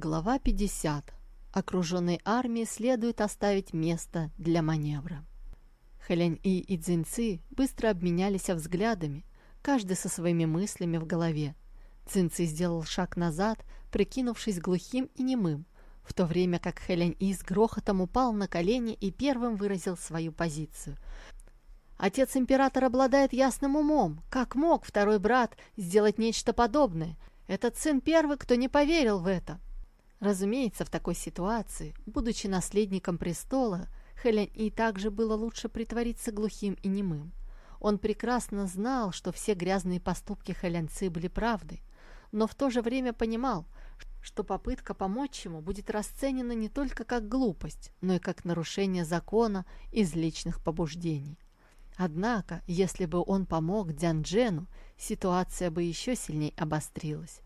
Глава 50. Окруженной армии следует оставить место для маневра. Хэлянь И и Цзиньци быстро обменялись взглядами, каждый со своими мыслями в голове. Цзиньци сделал шаг назад, прикинувшись глухим и немым, в то время как Хэлянь И с грохотом упал на колени и первым выразил свою позицию. Отец императора обладает ясным умом. Как мог второй брат сделать нечто подобное? Этот сын первый, кто не поверил в это. Разумеется, в такой ситуации, будучи наследником престола, Хелен и также было лучше притвориться глухим и немым. Он прекрасно знал, что все грязные поступки Хеленцы были правдой, но в то же время понимал, что попытка помочь ему будет расценена не только как глупость, но и как нарушение закона из личных побуждений. Однако, если бы он помог Дзянджену, ситуация бы еще сильнее обострилась.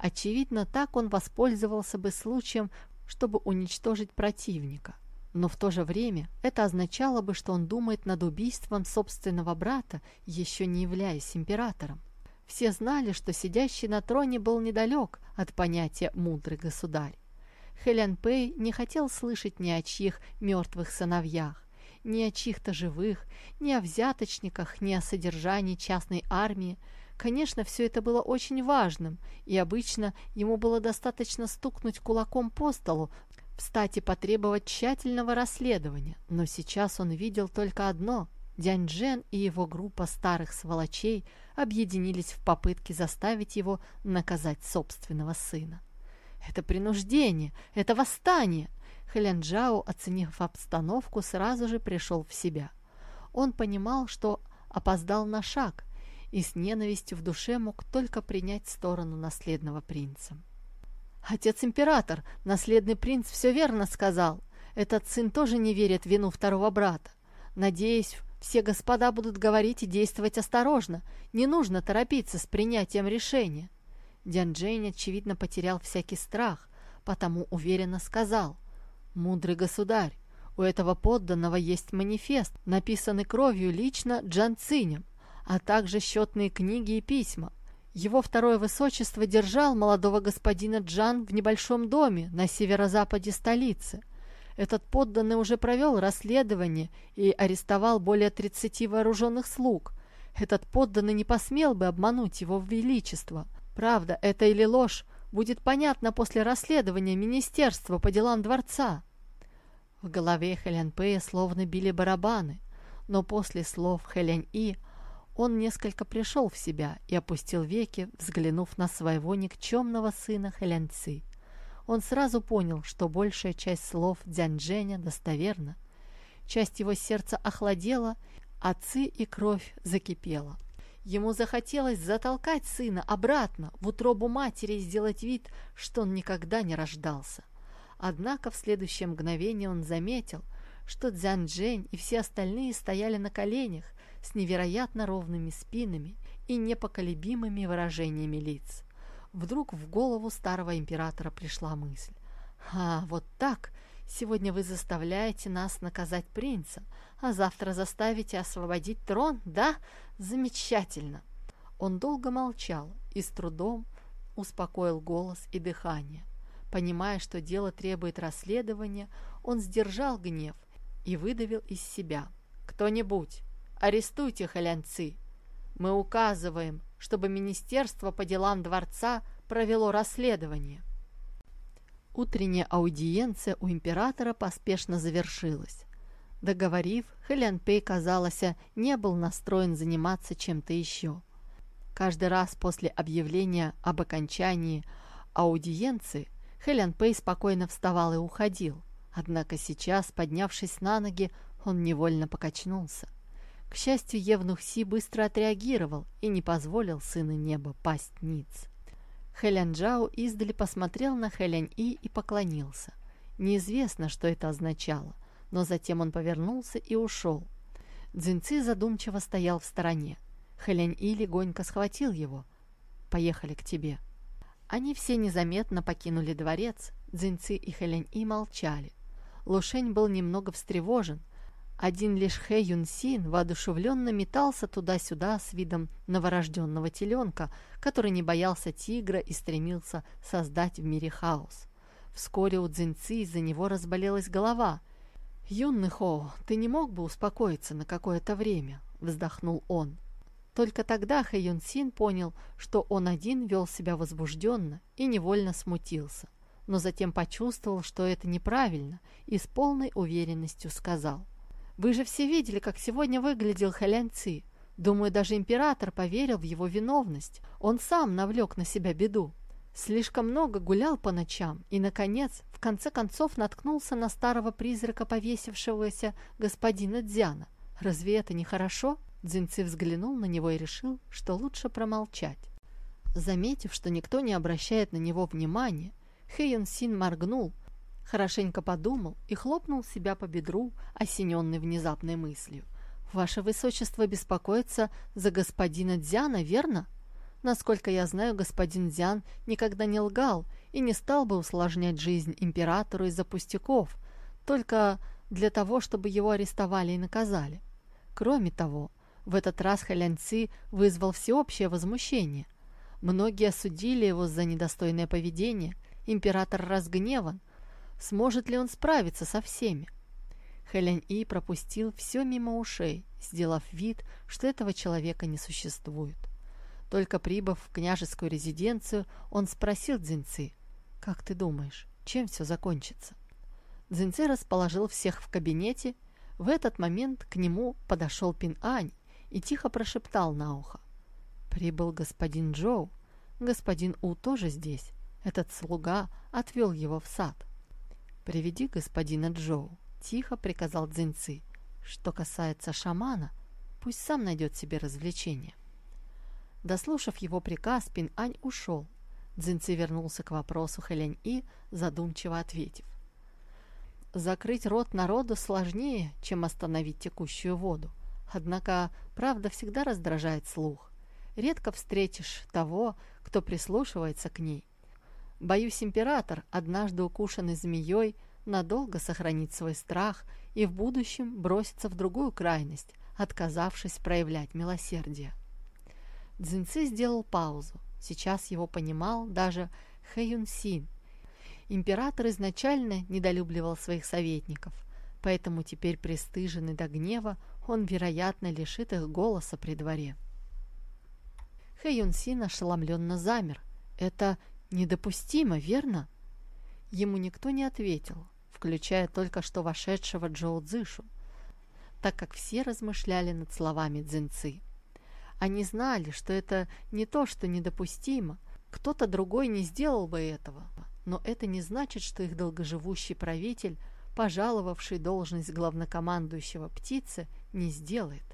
Очевидно, так он воспользовался бы случаем, чтобы уничтожить противника. Но в то же время это означало бы, что он думает над убийством собственного брата, еще не являясь императором. Все знали, что сидящий на троне был недалек от понятия «мудрый государь». Хелен Пэй не хотел слышать ни о чьих мертвых сыновьях, ни о чьих-то живых, ни о взяточниках, ни о содержании частной армии, Конечно, все это было очень важным, и обычно ему было достаточно стукнуть кулаком по столу, встать и потребовать тщательного расследования. Но сейчас он видел только одно – Дянь Джен и его группа старых сволочей объединились в попытке заставить его наказать собственного сына. «Это принуждение! Это восстание!» Хэлян Джао, оценив обстановку, сразу же пришел в себя. Он понимал, что опоздал на шаг, и с ненавистью в душе мог только принять сторону наследного принца. «Отец-император, наследный принц все верно сказал. Этот сын тоже не верит в вину второго брата. Надеюсь, все господа будут говорить и действовать осторожно. Не нужно торопиться с принятием решения». Дян Джейн, очевидно, потерял всякий страх, потому уверенно сказал. «Мудрый государь, у этого подданного есть манифест, написанный кровью лично Джан Цинем а также счетные книги и письма. Его второе высочество держал молодого господина Джан в небольшом доме на северо-западе столицы. Этот подданный уже провел расследование и арестовал более 30 вооруженных слуг. Этот подданный не посмел бы обмануть его величество. Правда, это или ложь, будет понятно после расследования Министерства по делам дворца. В голове Хэлянь Пэя словно били барабаны, но после слов Хэлянь И он несколько пришел в себя и опустил веки, взглянув на своего никчемного сына Хэлянци. Он сразу понял, что большая часть слов Дзяньжэня достоверна. Часть его сердца охладела, а ци и кровь закипела. Ему захотелось затолкать сына обратно в утробу матери и сделать вид, что он никогда не рождался. Однако в следующее мгновение он заметил, что Дзян Джень и все остальные стояли на коленях, с невероятно ровными спинами и непоколебимыми выражениями лиц. Вдруг в голову старого императора пришла мысль. «А, вот так! Сегодня вы заставляете нас наказать принца, а завтра заставите освободить трон, да? Замечательно!» Он долго молчал и с трудом успокоил голос и дыхание. Понимая, что дело требует расследования, он сдержал гнев и выдавил из себя. «Кто-нибудь, Арестуйте холянцы. Мы указываем, чтобы Министерство по делам дворца провело расследование. Утренняя аудиенция у императора поспешно завершилась. Договорив, Хэлян Пэй, казалось, не был настроен заниматься чем-то еще. Каждый раз после объявления об окончании аудиенции Хэлян Пэй спокойно вставал и уходил. Однако сейчас, поднявшись на ноги, он невольно покачнулся. К счастью, Евнух Си быстро отреагировал и не позволил сыну неба пасть ниц. Хэлян Джао издали посмотрел на Хэлянь И и поклонился. Неизвестно, что это означало, но затем он повернулся и ушел. Цзиньци задумчиво стоял в стороне. Хэлянь И легонько схватил его. «Поехали к тебе». Они все незаметно покинули дворец. Цзиньци и Хэлянь И молчали. Лушень был немного встревожен, один лишь Хэ Юн Син воодушевленно метался туда-сюда с видом новорожденного теленка, который не боялся тигра и стремился создать в мире хаос. Вскоре у Цзиньци из-за него разболелась голова. «Юный Хоу, ты не мог бы успокоиться на какое-то время?» – вздохнул он. Только тогда Хэ Юн Син понял, что он один вел себя возбужденно и невольно смутился, но затем почувствовал, что это неправильно, и с полной уверенностью сказал. «Вы же все видели, как сегодня выглядел Хэлян Ци. Думаю, даже император поверил в его виновность. Он сам навлек на себя беду. Слишком много гулял по ночам и, наконец, в конце концов наткнулся на старого призрака повесившегося господина Дзяна. Разве это не хорошо?» Дзинцы взглянул на него и решил, что лучше промолчать. Заметив, что никто не обращает на него внимания, Хэйон Син моргнул, хорошенько подумал и хлопнул себя по бедру, осененный внезапной мыслью. «Ваше Высочество беспокоится за господина Дзяна, верно?» Насколько я знаю, господин Дзян никогда не лгал и не стал бы усложнять жизнь императору из-за пустяков, только для того, чтобы его арестовали и наказали. Кроме того, в этот раз Халянци вызвал всеобщее возмущение. Многие осудили его за недостойное поведение. Император разгневан. Сможет ли он справиться со всеми? Хэлянь-И пропустил все мимо ушей, сделав вид, что этого человека не существует. Только прибыв в княжескую резиденцию, он спросил Дзиньцы, «Как ты думаешь, чем все закончится?» Дзиньцы расположил всех в кабинете. В этот момент к нему подошел Пин-Ань и тихо прошептал на ухо. «Прибыл господин Джоу. Господин У тоже здесь. Этот слуга отвел его в сад». «Приведи господина Джоу», — тихо приказал Цзиньцы. «Что касается шамана, пусть сам найдет себе развлечение». Дослушав его приказ, Пин-Ань ушел. Цзиньцы вернулся к вопросу Хэлянь-И, задумчиво ответив. «Закрыть рот народу сложнее, чем остановить текущую воду. Однако правда всегда раздражает слух. Редко встретишь того, кто прислушивается к ней. Боюсь, император, однажды укушенный змеей, надолго сохранит свой страх и в будущем бросится в другую крайность, отказавшись проявлять милосердие. Цзиньцы сделал паузу. Сейчас его понимал даже Хэюн Син. Император изначально недолюбливал своих советников, поэтому теперь пристыженный до гнева он, вероятно, лишит их голоса при дворе. Хэ Син ошеломленно замер. «Это недопустимо, верно?» Ему никто не ответил, включая только что вошедшего Джоу Цзышу, так как все размышляли над словами Цзиньцы. Они знали, что это не то, что недопустимо, кто-то другой не сделал бы этого, но это не значит, что их долгоживущий правитель, пожаловавший должность главнокомандующего птицы, не сделает.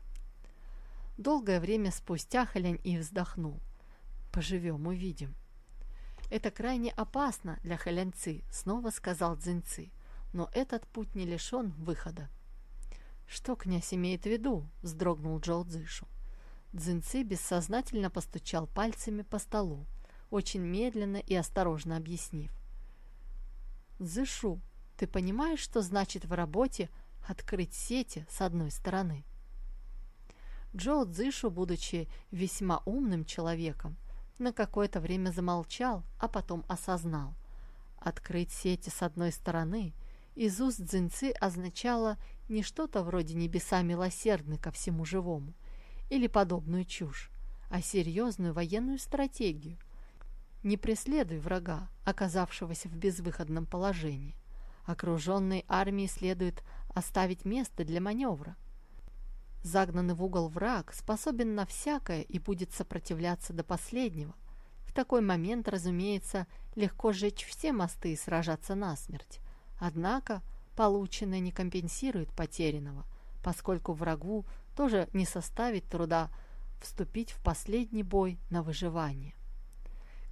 Долгое время спустя Халянь и вздохнул. «Поживем, увидим». «Это крайне опасно для Халянцы», — снова сказал Цзиньцы. «Но этот путь не лишен выхода». «Что князь имеет в виду?» — вздрогнул Джоу Цзышу. Цзиньцы бессознательно постучал пальцами по столу, очень медленно и осторожно объяснив. «Цзышу, ты понимаешь, что значит в работе открыть сети с одной стороны. Джоу Цзышу, будучи весьма умным человеком, на какое-то время замолчал, а потом осознал. Открыть сети с одной стороны из уст Цзиньцы означало не что-то вроде небеса милосердны ко всему живому или подобную чушь, а серьезную военную стратегию. Не преследуй врага, оказавшегося в безвыходном положении. Окруженной армии следует оставить место для маневра. Загнанный в угол враг способен на всякое и будет сопротивляться до последнего. В такой момент, разумеется, легко сжечь все мосты и сражаться насмерть. Однако полученное не компенсирует потерянного, поскольку врагу тоже не составит труда вступить в последний бой на выживание.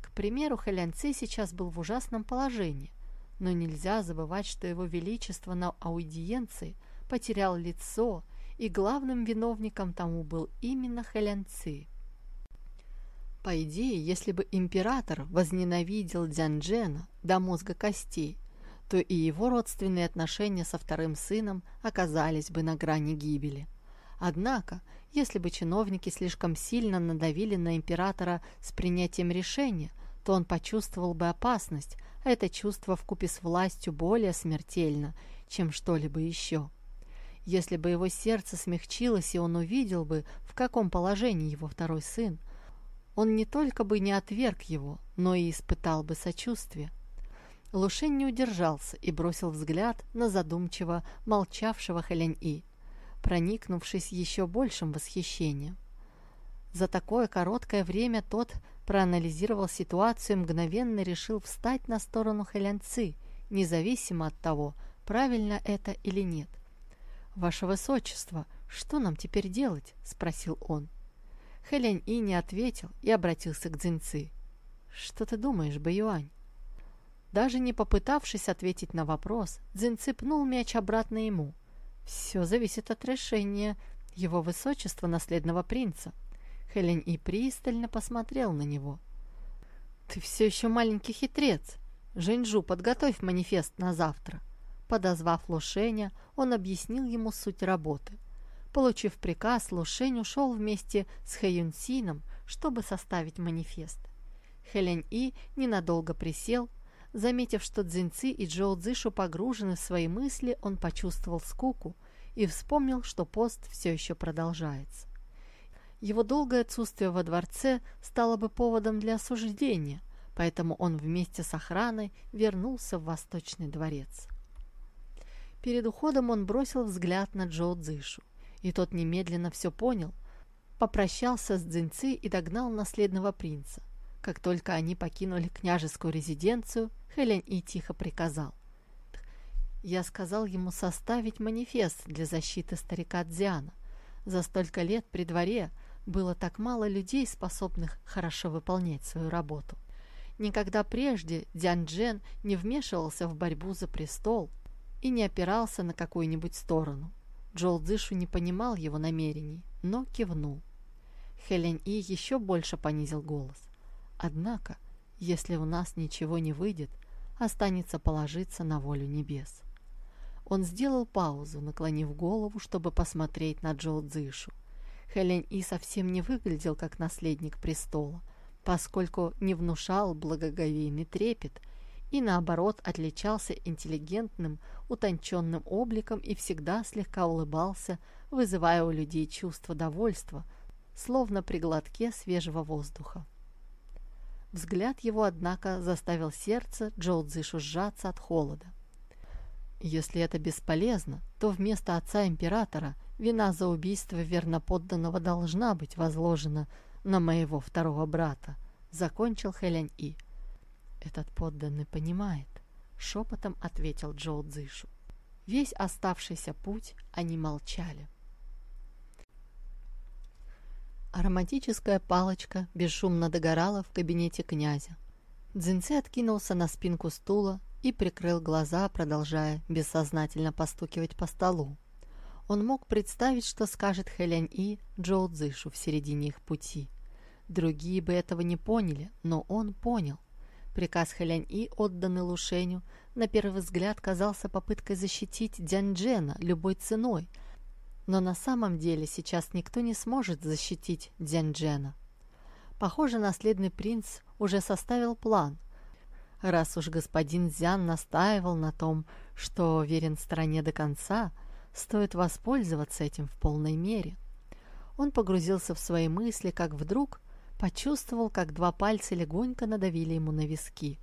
К примеру, Хэлянци сейчас был в ужасном положении но нельзя забывать, что его величество на аудиенции потерял лицо, и главным виновником тому был именно Хэлянци. По идее, если бы император возненавидел Дзянджена до мозга костей, то и его родственные отношения со вторым сыном оказались бы на грани гибели. Однако, если бы чиновники слишком сильно надавили на императора с принятием решения, то он почувствовал бы опасность, а это чувство вкупе с властью более смертельно, чем что-либо еще. Если бы его сердце смягчилось, и он увидел бы, в каком положении его второй сын, он не только бы не отверг его, но и испытал бы сочувствие. Лушень не удержался и бросил взгляд на задумчиво молчавшего Хэлянь-И, проникнувшись еще большим восхищением. За такое короткое время тот проанализировал ситуацию и мгновенно решил встать на сторону Хэлянцы, независимо от того, правильно это или нет. «Ваше Высочество, что нам теперь делать?» – спросил он. Хэлянь И не ответил и обратился к Цзиньцы. «Что ты думаешь, Баюань?» Даже не попытавшись ответить на вопрос, Цзиньцы пнул мяч обратно ему. «Все зависит от решения его высочества наследного принца». Хэлянь И пристально посмотрел на него. «Ты все еще маленький хитрец. Женьжу, подготовь манифест на завтра». Подозвав Лушеня, он объяснил ему суть работы. Получив приказ, Лушень ушел вместе с Хэюнсином, чтобы составить манифест. Хэлянь И ненадолго присел. Заметив, что Цзиньци и Джоу Цзышу погружены в свои мысли, он почувствовал скуку и вспомнил, что пост все еще продолжается. Его долгое отсутствие во дворце стало бы поводом для осуждения, поэтому он вместе с охраной вернулся в Восточный дворец. Перед уходом он бросил взгляд на Джоу Цзышу, и тот немедленно все понял, попрощался с Цзиньци и догнал наследного принца. Как только они покинули княжескую резиденцию, Хэлянь И тихо приказал. Я сказал ему составить манифест для защиты старика Дзяна. За столько лет при дворе было так мало людей, способных хорошо выполнять свою работу. Никогда прежде Дзян Джен не вмешивался в борьбу за престол, и не опирался на какую-нибудь сторону. Джол Дзышу не понимал его намерений, но кивнул. Хелен И еще больше понизил голос. Однако, если у нас ничего не выйдет, останется положиться на волю небес. Он сделал паузу, наклонив голову, чтобы посмотреть на Джол Дзышу. Хелен И совсем не выглядел как наследник престола, поскольку не внушал благоговейный трепет – и наоборот отличался интеллигентным, утонченным обликом и всегда слегка улыбался, вызывая у людей чувство довольства, словно при глотке свежего воздуха. Взгляд его, однако, заставил сердце Джоу Цзышу сжаться от холода. Если это бесполезно, то вместо отца императора вина за убийство верноподданного должна быть возложена на моего второго брата, закончил Хэлянь И. «Этот подданный понимает», — шепотом ответил Джоу Цзышу. Весь оставшийся путь они молчали. Ароматическая палочка бесшумно догорала в кабинете князя. Дзинцы откинулся на спинку стула и прикрыл глаза, продолжая бессознательно постукивать по столу. Он мог представить, что скажет Хэлянь И Джоу Цзышу в середине их пути. Другие бы этого не поняли, но он понял – Приказ Хэлянь-И, отданный Лушеню, на первый взгляд казался попыткой защитить Дзянджена любой ценой, но на самом деле сейчас никто не сможет защитить Дзянджена. Похоже, наследный принц уже составил план. Раз уж господин Дзян настаивал на том, что верен стране до конца, стоит воспользоваться этим в полной мере. Он погрузился в свои мысли, как вдруг Почувствовал, как два пальца легонько надавили ему на виски.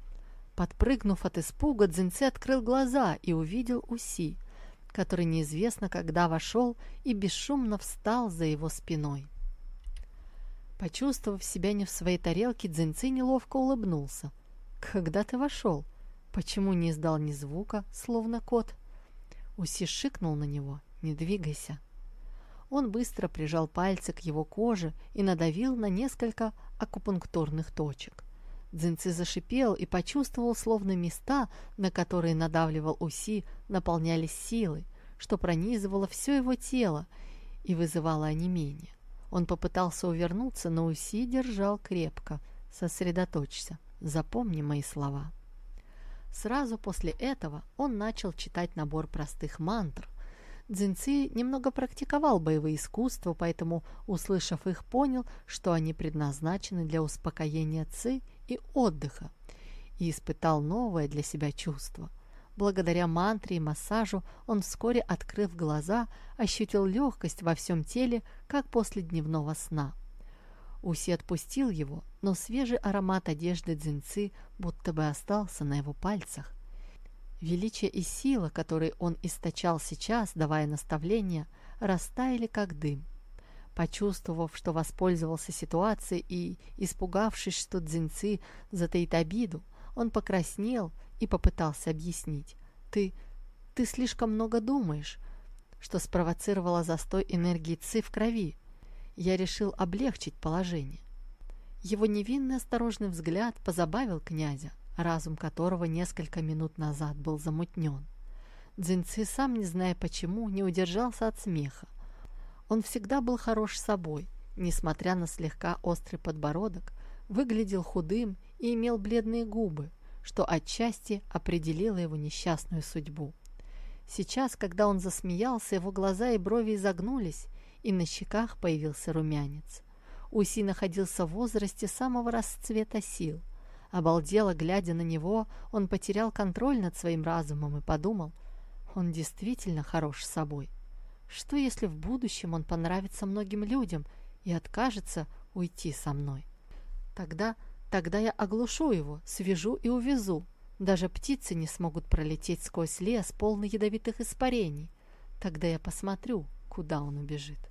Подпрыгнув от испуга, Дзинцы открыл глаза и увидел Уси, который неизвестно когда вошел и бесшумно встал за его спиной. Почувствовав себя не в своей тарелке, Дзинцы неловко улыбнулся. «Когда ты вошел? Почему не издал ни звука, словно кот?» Уси шикнул на него. «Не двигайся». Он быстро прижал пальцы к его коже и надавил на несколько акупунктурных точек. Дзинцы зашипел и почувствовал, словно места, на которые надавливал Уси, наполнялись силой, что пронизывало все его тело и вызывало онемение. Он попытался увернуться, но Уси держал крепко. «Сосредоточься, запомни мои слова». Сразу после этого он начал читать набор простых мантр – Дзинци немного практиковал боевые искусства, поэтому, услышав их, понял, что они предназначены для успокоения Ци и отдыха, и испытал новое для себя чувство. Благодаря мантре и массажу он вскоре, открыв глаза, ощутил легкость во всем теле, как после дневного сна. Уси отпустил его, но свежий аромат одежды дзинцы будто бы остался на его пальцах. Величие и сила, которые он источал сейчас, давая наставления, растаяли как дым. Почувствовав, что воспользовался ситуацией и испугавшись, что Дзинцы затаит обиду, он покраснел и попытался объяснить. «Ты... ты слишком много думаешь», что спровоцировало застой энергии Ци в крови. Я решил облегчить положение. Его невинный осторожный взгляд позабавил князя, разум которого несколько минут назад был замутнен. Дзинцы, сам не зная почему, не удержался от смеха. Он всегда был хорош собой, несмотря на слегка острый подбородок, выглядел худым и имел бледные губы, что отчасти определило его несчастную судьбу. Сейчас, когда он засмеялся, его глаза и брови изогнулись, и на щеках появился румянец. Уси находился в возрасте самого расцвета сил. Обалдело, глядя на него, он потерял контроль над своим разумом и подумал, он действительно хорош собой. Что, если в будущем он понравится многим людям и откажется уйти со мной? Тогда, тогда я оглушу его, свяжу и увезу. Даже птицы не смогут пролететь сквозь лес, полный ядовитых испарений. Тогда я посмотрю, куда он убежит.